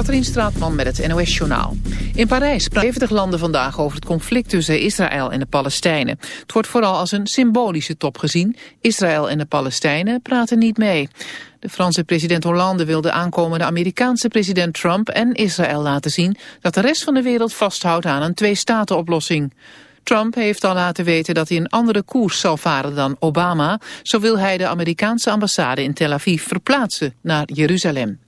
Katrien Straatman met het NOS-journaal. In Parijs praten 70 landen vandaag over het conflict tussen Israël en de Palestijnen. Het wordt vooral als een symbolische top gezien. Israël en de Palestijnen praten niet mee. De Franse president Hollande wil de aankomende Amerikaanse president Trump en Israël laten zien dat de rest van de wereld vasthoudt aan een twee-staten-oplossing. Trump heeft al laten weten dat hij een andere koers zal varen dan Obama. Zo wil hij de Amerikaanse ambassade in Tel Aviv verplaatsen naar Jeruzalem.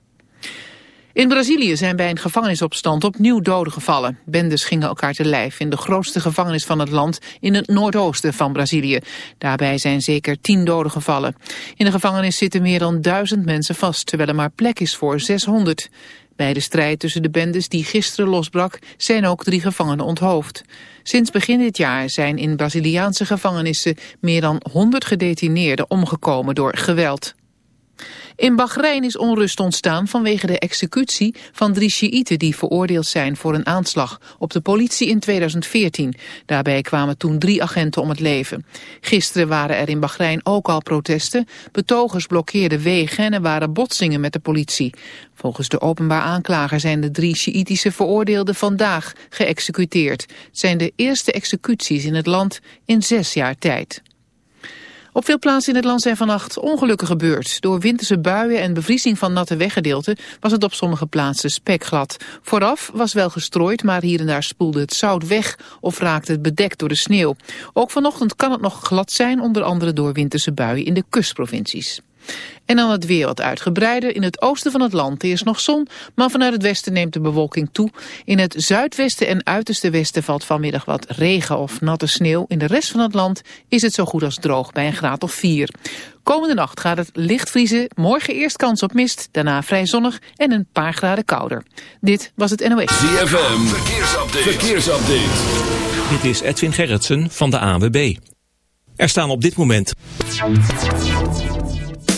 In Brazilië zijn bij een gevangenisopstand opnieuw doden gevallen. Bendes gingen elkaar te lijf in de grootste gevangenis van het land in het noordoosten van Brazilië. Daarbij zijn zeker tien doden gevallen. In de gevangenis zitten meer dan duizend mensen vast, terwijl er maar plek is voor 600. Bij de strijd tussen de bendes die gisteren losbrak zijn ook drie gevangenen onthoofd. Sinds begin dit jaar zijn in Braziliaanse gevangenissen meer dan 100 gedetineerden omgekomen door geweld. In Bahrein is onrust ontstaan vanwege de executie van drie Sjiïten die veroordeeld zijn voor een aanslag op de politie in 2014. Daarbij kwamen toen drie agenten om het leven. Gisteren waren er in Bahrein ook al protesten. Betogers blokkeerden wegen en er waren botsingen met de politie. Volgens de openbaar aanklager zijn de drie Sjiïtische veroordeelden vandaag geëxecuteerd. Het zijn de eerste executies in het land in zes jaar tijd. Op veel plaatsen in het land zijn vannacht ongelukken gebeurd. Door winterse buien en bevriezing van natte weggedeelten was het op sommige plaatsen spekglad. Vooraf was wel gestrooid, maar hier en daar spoelde het zout weg of raakte het bedekt door de sneeuw. Ook vanochtend kan het nog glad zijn, onder andere door winterse buien in de kustprovincies. En dan het weer wat uitgebreider. In het oosten van het land is nog zon, maar vanuit het westen neemt de bewolking toe. In het zuidwesten en uiterste westen valt vanmiddag wat regen of natte sneeuw. In de rest van het land is het zo goed als droog bij een graad of 4. Komende nacht gaat het licht vriezen, morgen eerst kans op mist, daarna vrij zonnig en een paar graden kouder. Dit was het NOS. ZFM, verkeersupdate. verkeersupdate. Dit is Edwin Gerritsen van de AWB. Er staan op dit moment...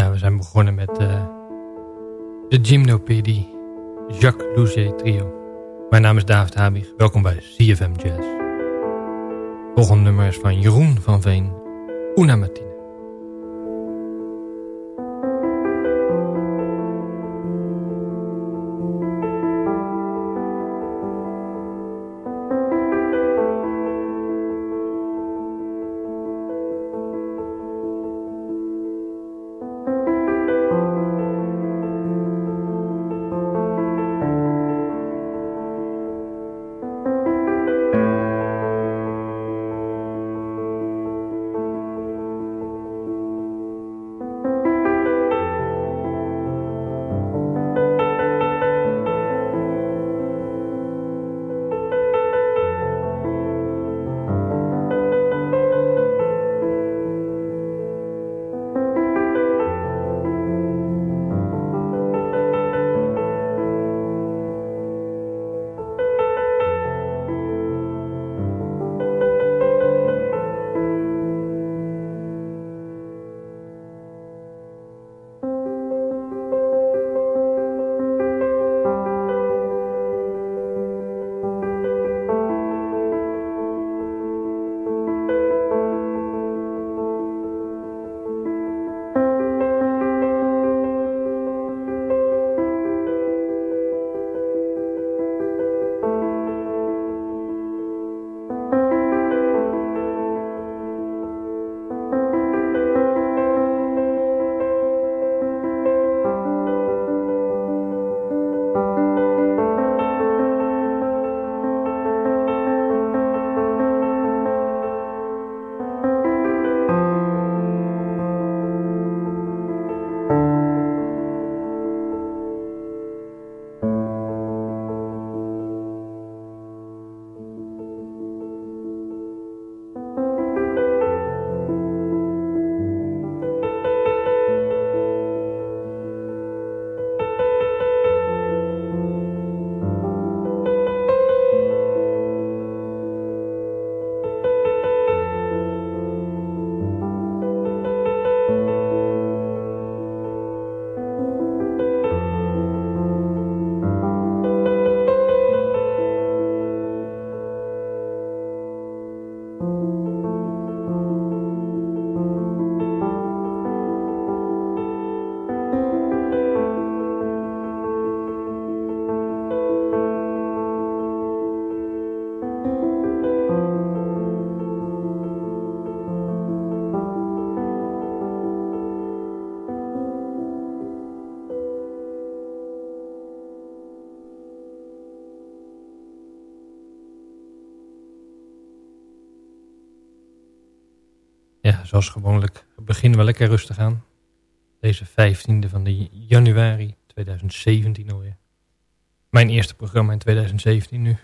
Ja, we zijn begonnen met uh, de Gymnopedie Jacques Louget Trio. Mijn naam is David Habig, welkom bij CFM Jazz. Volgende nummer is van Jeroen van Veen, Una. Zoals gewoonlijk beginnen we lekker rustig aan. Deze 15e van de januari 2017 alweer. Mijn eerste programma in 2017 nu.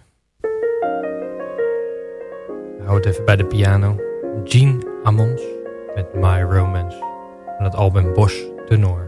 Hou het even bij de piano. Gene Ammons met My Romance. Van het album Bosch Tenor.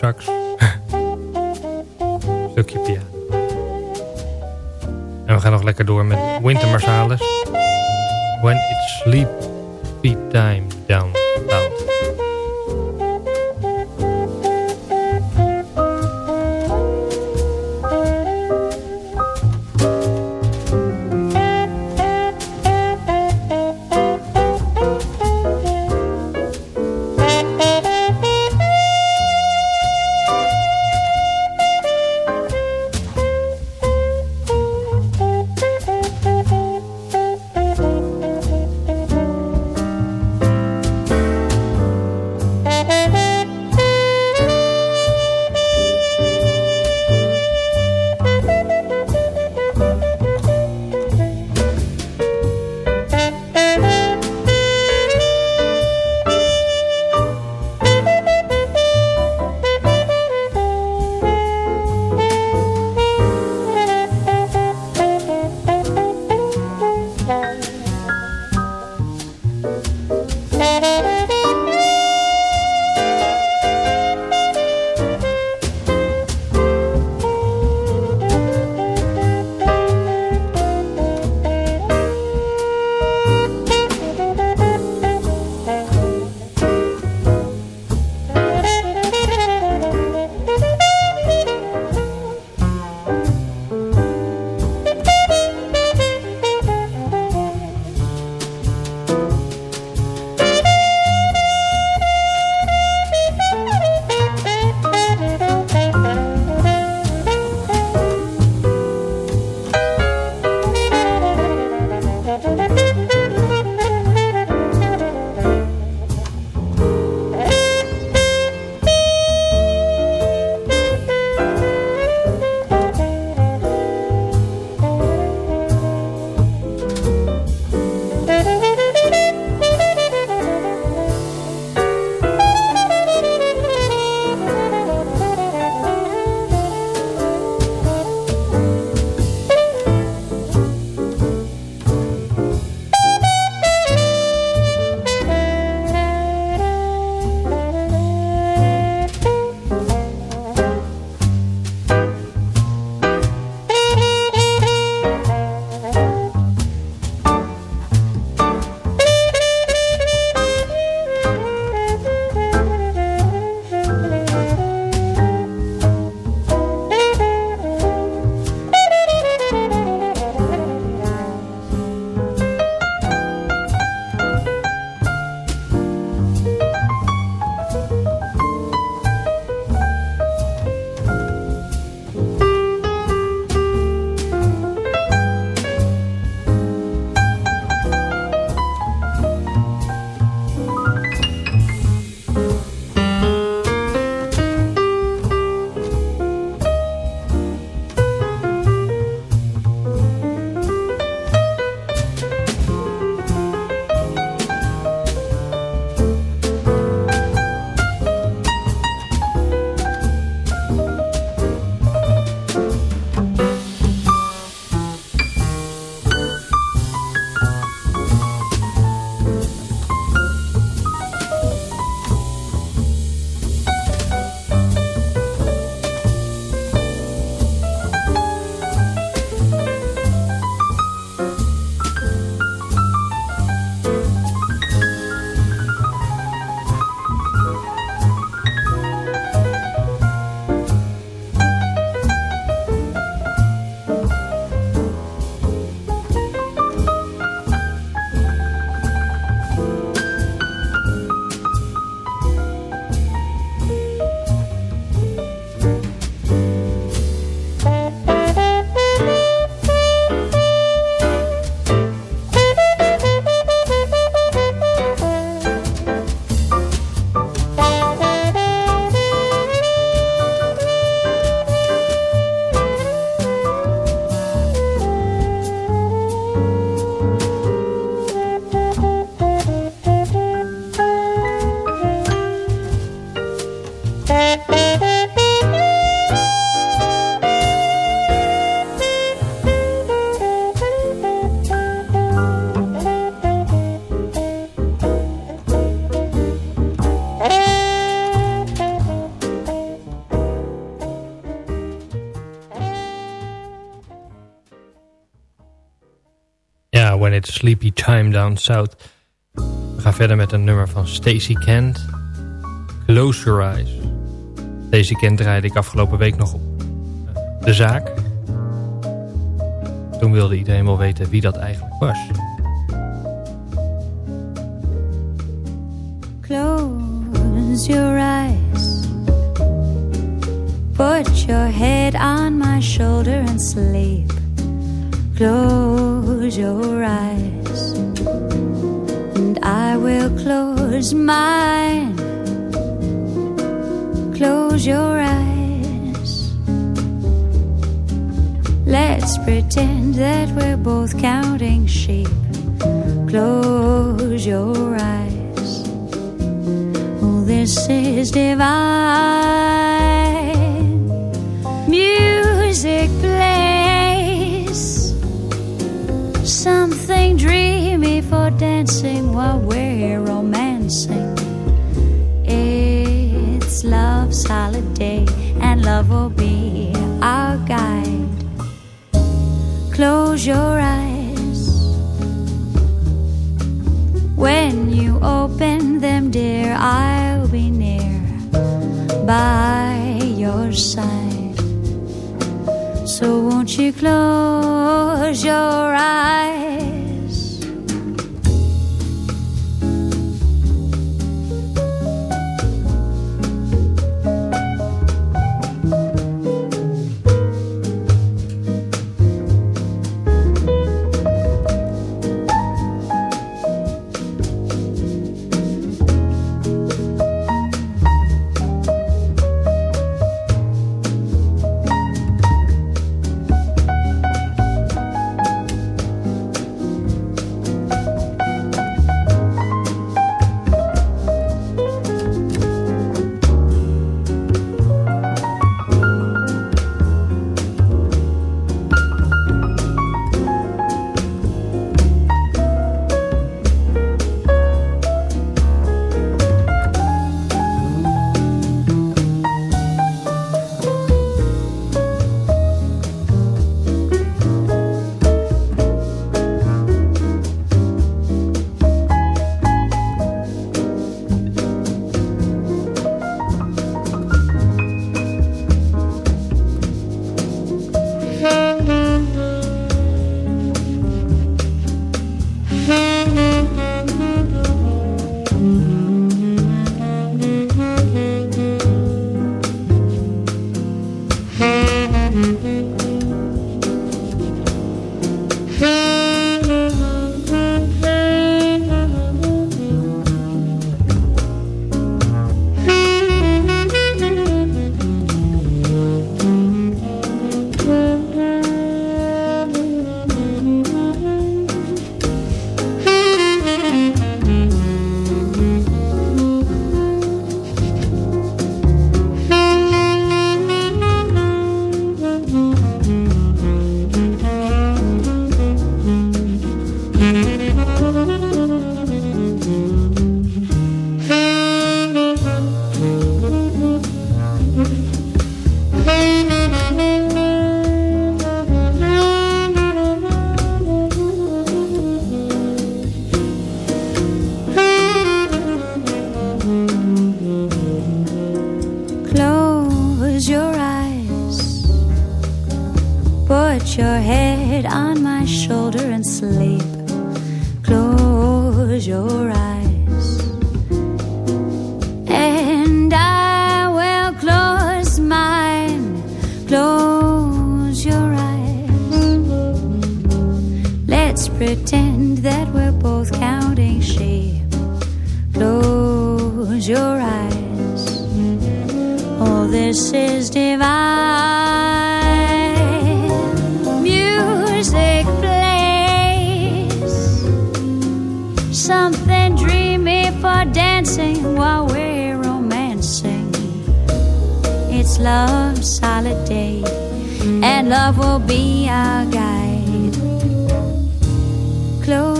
Sax. Sleepy Time Down South. We gaan verder met een nummer van Stacey Kent. Close Your Eyes. Stacey Kent draaide ik afgelopen week nog op eh, de zaak. Toen wilde iedereen wel weten wie dat eigenlijk was. Close your eyes Put your head on my shoulder and sleep Close your eyes And I will close mine. Close your eyes. Let's pretend that we're both counting sheep. Close your eyes. Oh, this is divine. Music Something dreamy for dancing while we're romancing. It's love's holiday and love will be our guide. Close your eyes. When you open them, dear, I'll be near by your side. So won't you close your eyes?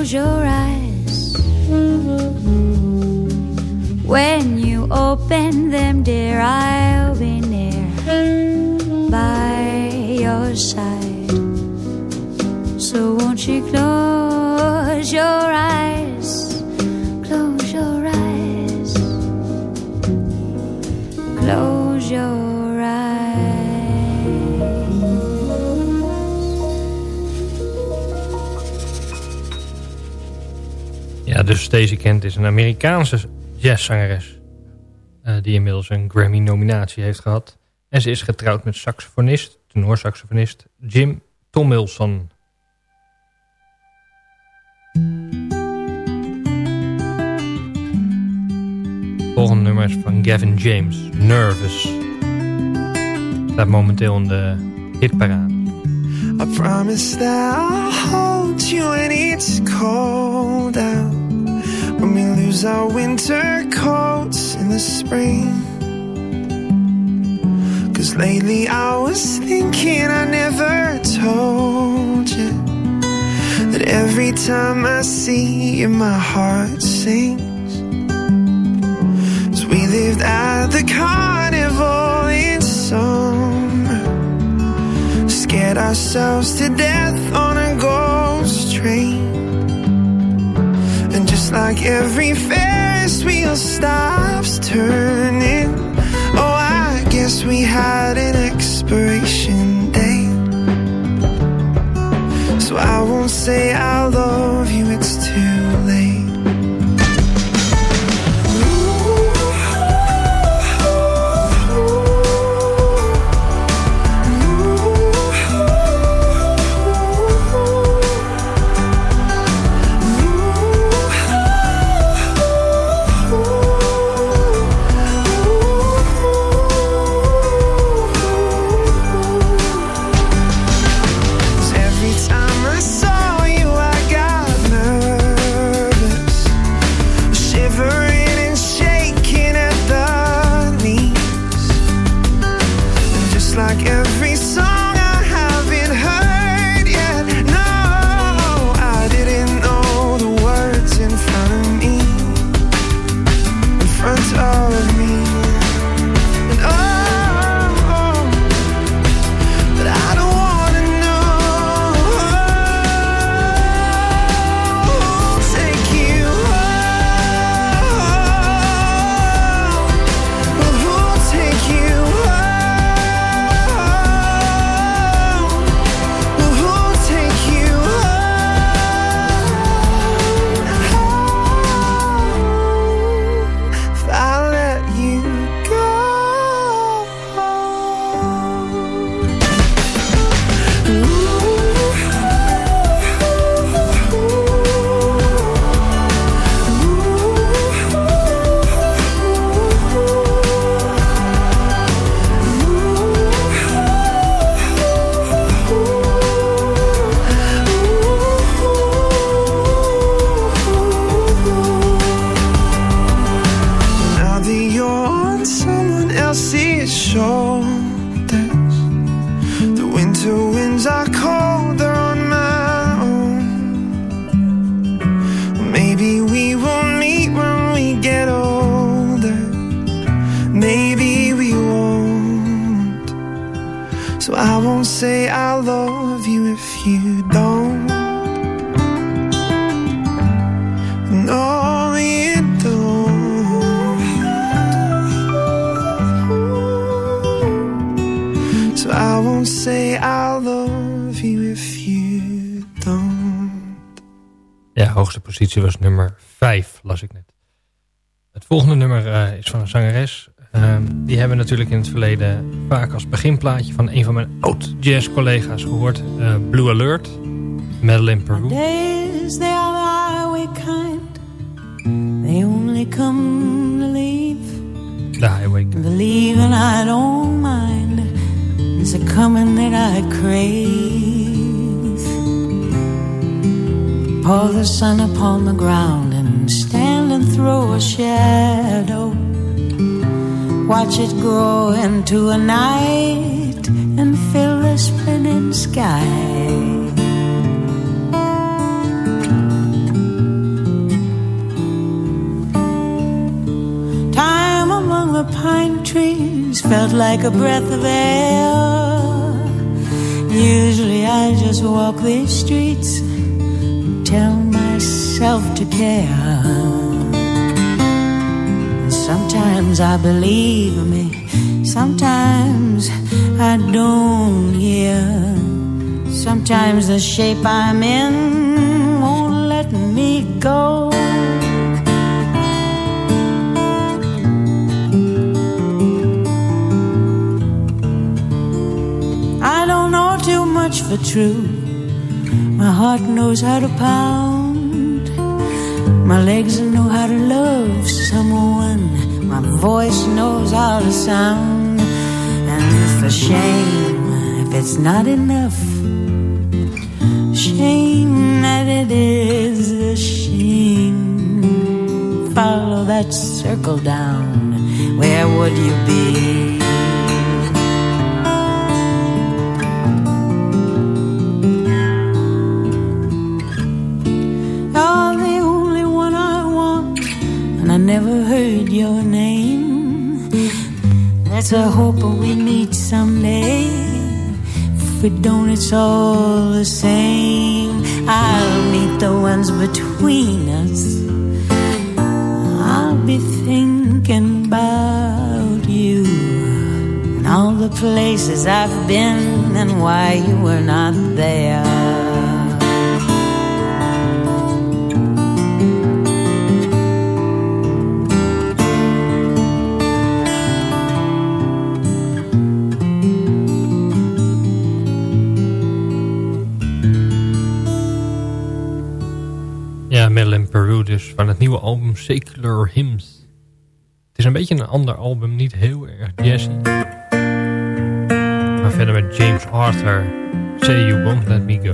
Close your eyes. When you open them, dear, I'll dus deze kent is een Amerikaanse jazzzangeres. eh, die inmiddels een Grammy-nominatie heeft gehad. En ze is getrouwd met saxofonist, tenorsaxofonist Jim Tomilson. Volgende nummer is van Gavin James, Nervous. Staat momenteel in de hitparade. I promise that I'll hold you when it's cold out. When we lose our winter coats in the spring. Cause lately I was thinking I never told you that every time I see you, my heart sings. As we lived at the carnival in summer scared ourselves to death on a ghost train. Just like every Ferris wheel stops turning, oh, I guess we had an expiration date. So I won't say I love you, it's say I love you if you don't. No. So I won't say I love you if you don't. Ja, hoogste positie was nummer 5, las ik net. Het volgende nummer eh, is van een zangeres. Ehm, die hebben we natuurlijk in het verleden vaak als beginplaatje van een van mijn oud-jazz-collega's gehoord. eh, Blue Alert, Madeline Peru. Days they are the highway kind. They only come to leave. De Highway Guy. Believe and I don't mind. It's a coming that I crave. Pour the sun upon the ground and stand and throw a shadow. Watch it grow into a night and fill the splendid sky. Time among the pine trees felt like a breath of air. Usually I just walk these streets and tell myself to care. Sometimes I believe me, sometimes I don't hear. Sometimes the shape I'm in won't let me go. I don't know too much for truth. My heart knows how to pound. My legs know how to love someone. My voice knows how to sound. And it's a shame if it's not enough. Shame that it is a shame. Follow that circle down. Where would you be? Your name. There's a hope we meet someday. If we don't, it's all the same. I'll meet the ones between us. I'll be thinking about you and all the places I've been and why you were not there. Album Secular Hymns. Het is een beetje een ander album, niet heel erg jazzy. Maar verder met James Arthur, Say You Won't Let Me Go.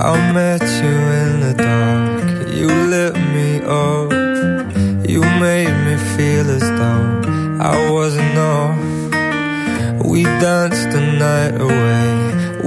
I met you in the dark. You lit me up. You made me feel as though I wasn't off. We danced the night away.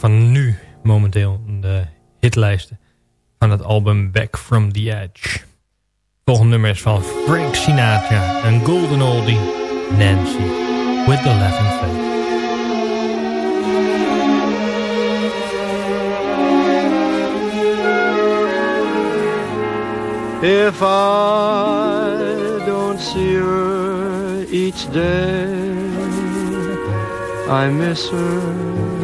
Van nu momenteel de hitlijsten van het album Back From The Edge. Volgende nummer is van Frank Sinatra, een golden oldie, Nancy, with the laughing face. If I don't see her each day, I miss her.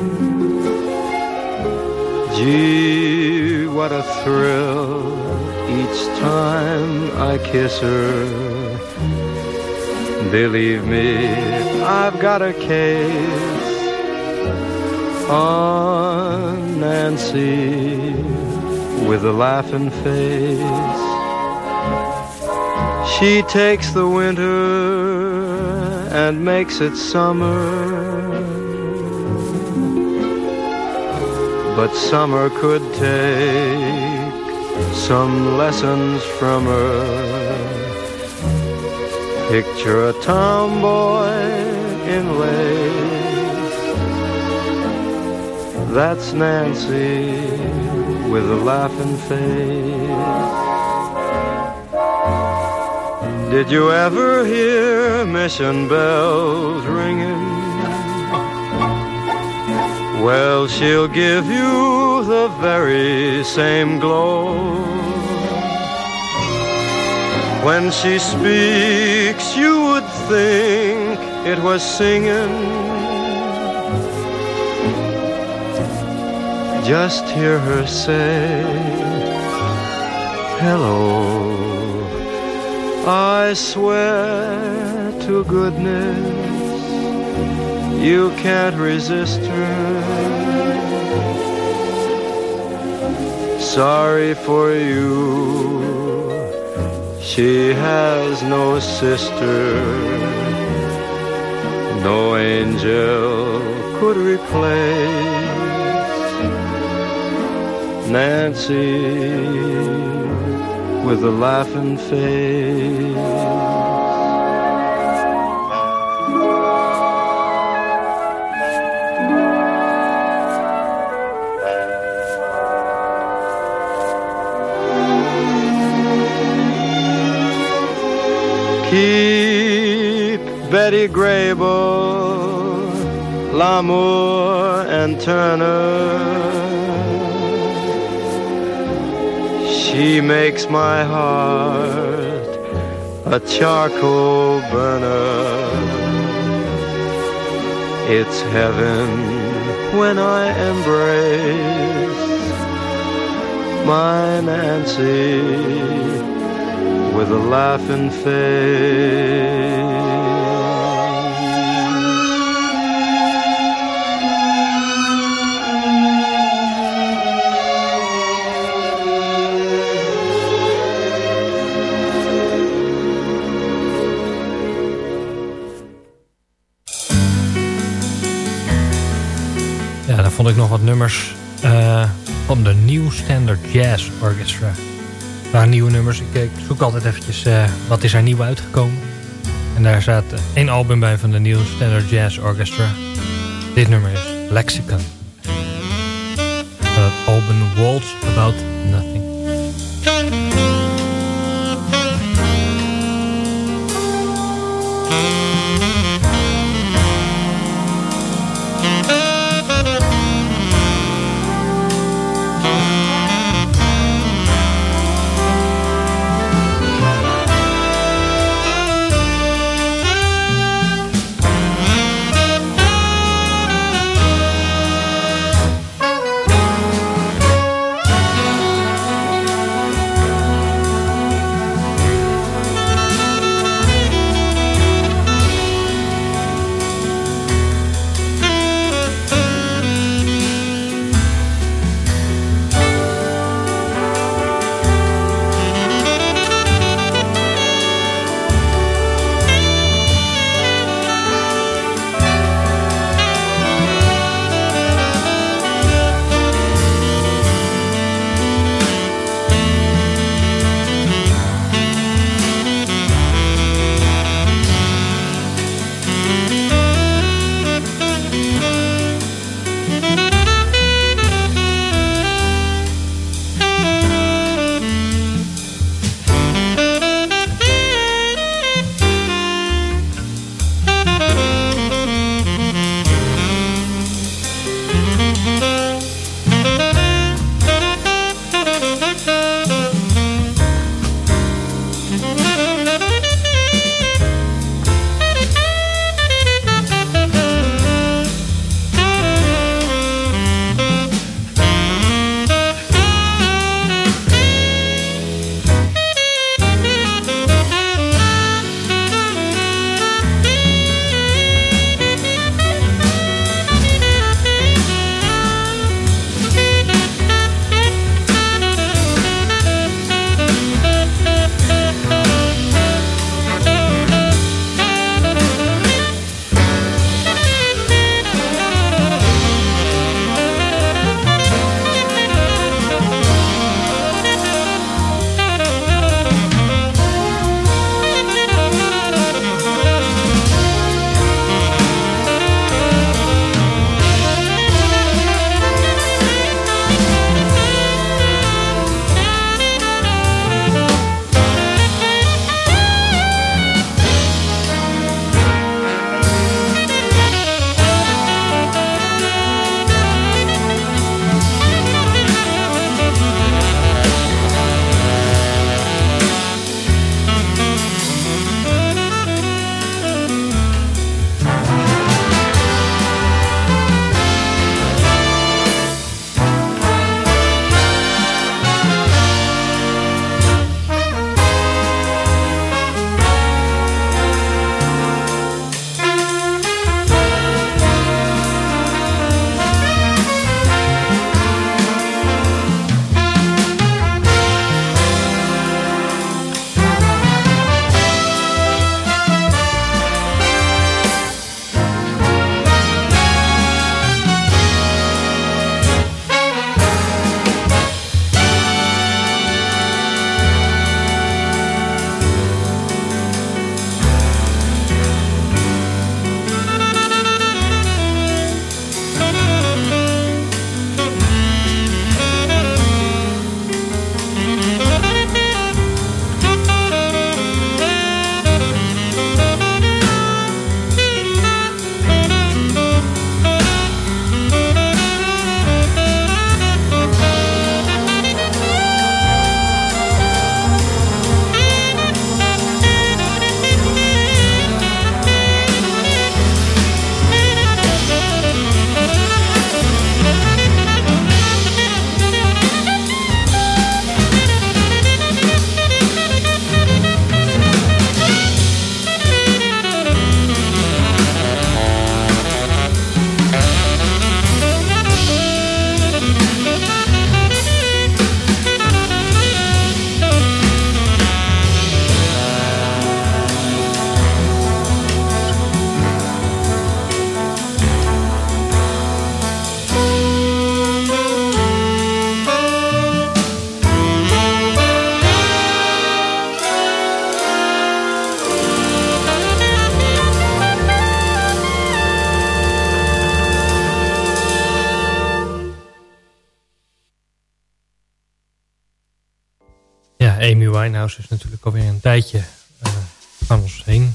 Gee, what a thrill each time I kiss her. Believe me, I've got a case on Nancy with a laughing face. She takes the winter and makes it summer. But summer could take some lessons from her. Picture a tomboy in lace. That's Nancy with a laughing face. Did you ever hear mission bells ringing? Well, she'll give you the very same glow. When she speaks, you would think it was singing. Just hear her say, Hello. I swear to goodness you can't resist her. Sorry for you, she has no sister, no angel could replace Nancy with a laughing face. Keep Betty Grable, Lamour and Turner She makes my heart a charcoal burner. It's heaven when I embrace my Nancy with a laughing face. vond ik nog wat nummers uh, van de New Standard Jazz Orchestra. Nieuwe nummers. Ik, ik zoek altijd eventjes uh, wat is er nieuw uitgekomen. En daar staat één album bij van de New Standard Jazz Orchestra. Dit nummer is Lexicon. Het album Waltz About Nothing. Winehouse is natuurlijk alweer een tijdje van ons heen.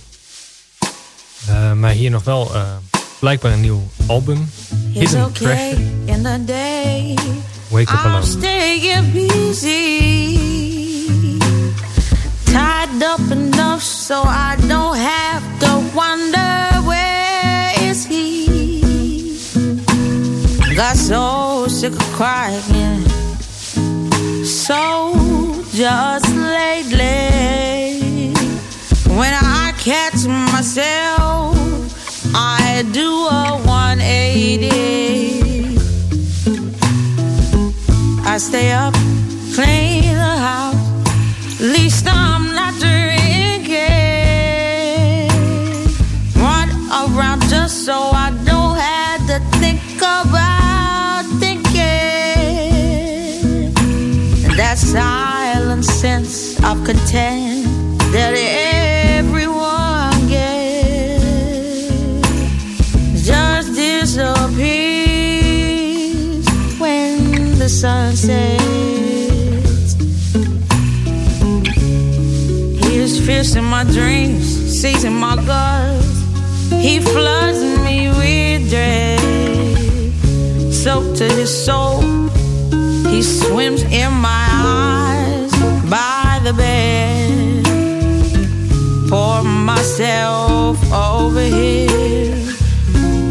Uh, maar hier nog wel uh, blijkbaar een nieuw album. Hidden okay Treasure. In the day, Wake Up Alone. staying busy. Tied up enough so I don't have to wonder where is he. Got so sick of crying. So just lately. When I catch myself I do a 180 I stay up clean the house. Least I'm not drinking. Run around just so I sense of content that everyone gets. Just disappears when the sun sets. He is fierce in my dreams seizing my guts he floods me with dread. Soaked to his soul he swims in my by the bed. Pour myself over here.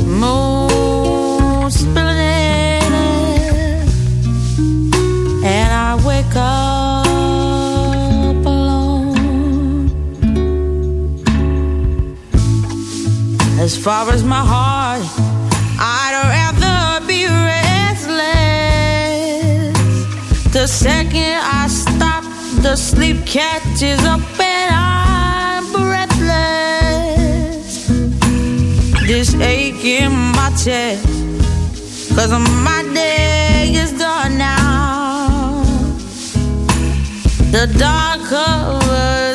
Moon spilling and I wake up alone. As far as my heart I'd rather be restless. The second I the sleep catches up and I'm breathless. This ache in my chest cause my day is done now. The dark covers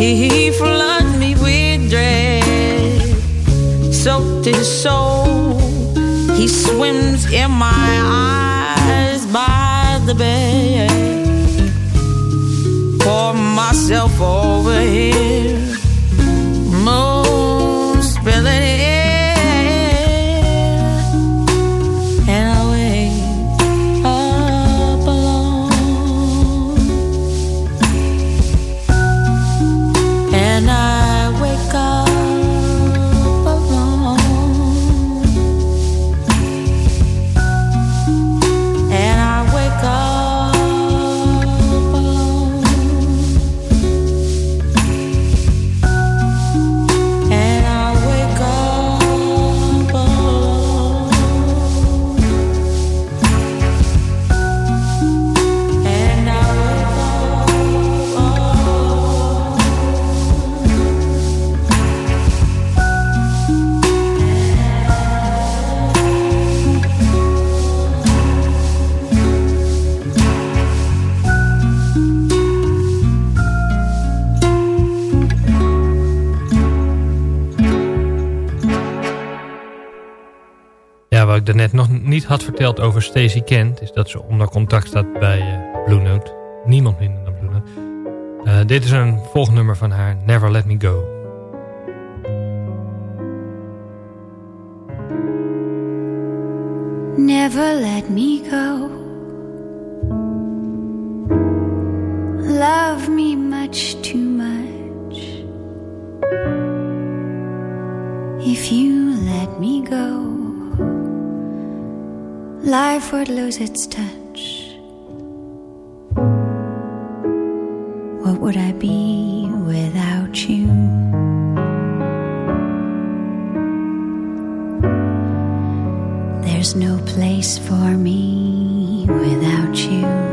he, floods me with dread. Soaked his soul. He swims in my eyes by the bed. Pour myself over here daarnet nog niet had verteld over Stacey Kent... is dat ze onder contract staat bij eh, Blue Note. Niemand minder dan Blue Note. Eh, dit is een volgnummer van haar, Never Let Me Go. Never let me go. Love me much too much. If you let me go, life would lose its touch. What would I be without you? There's no place for me without you.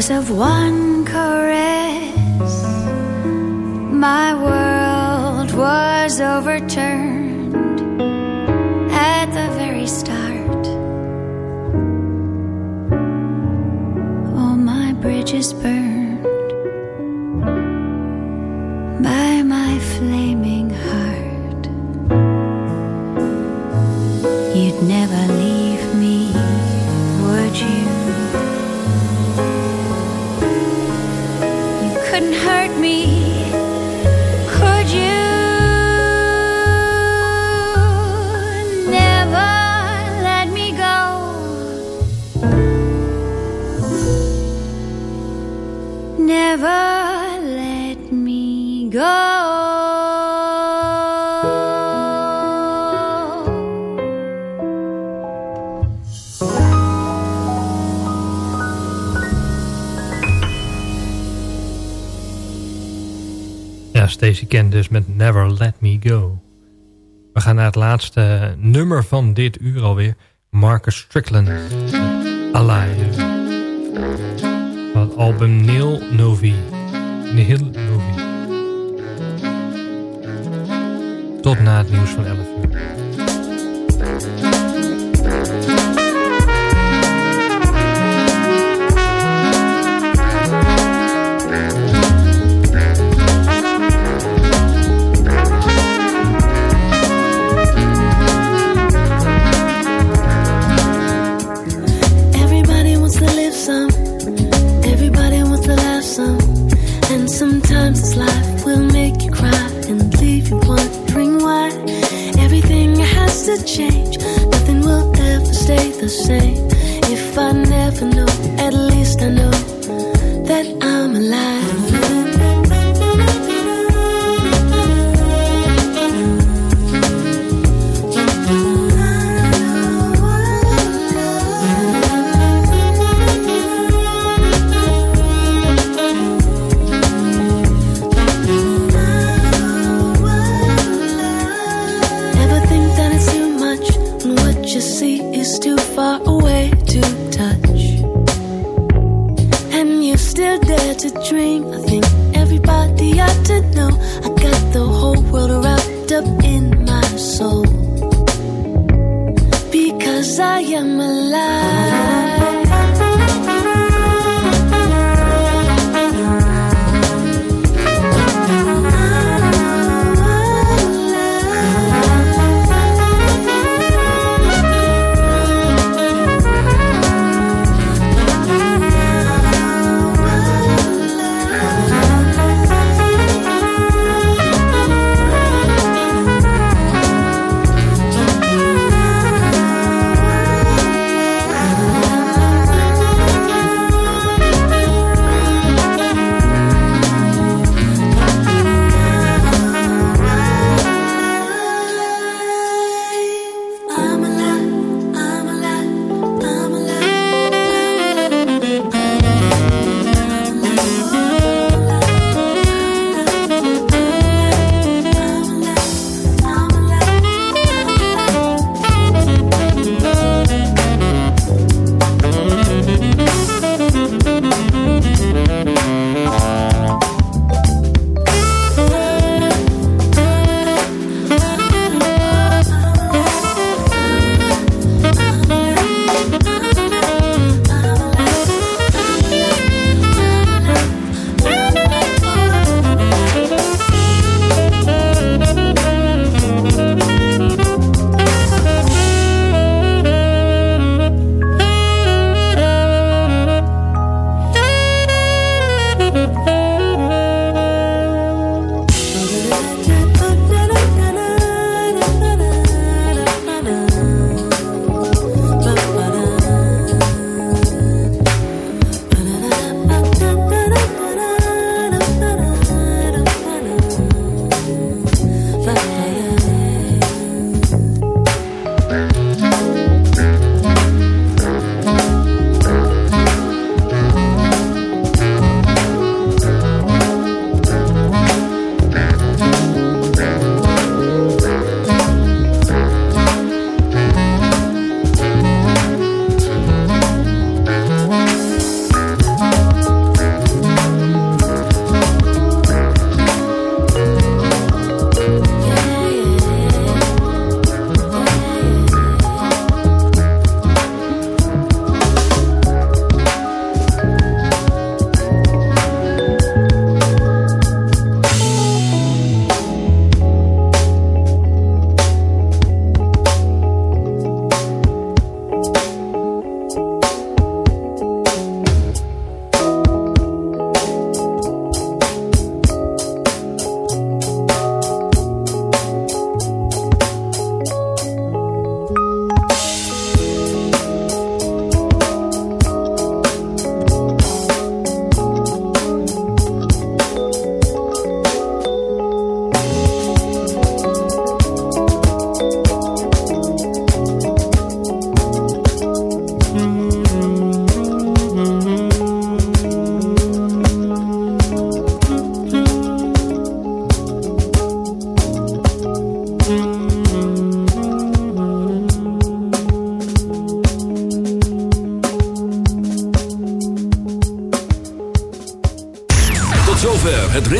was of one Stacey Ken dus met Never Let Me Go. We gaan naar het laatste nummer van dit uur alweer. Marcus Strickland, Alive. Van het album Neil Novi. Neil Novi. Tot na het nieuws van 11. say if I never know, at least I know.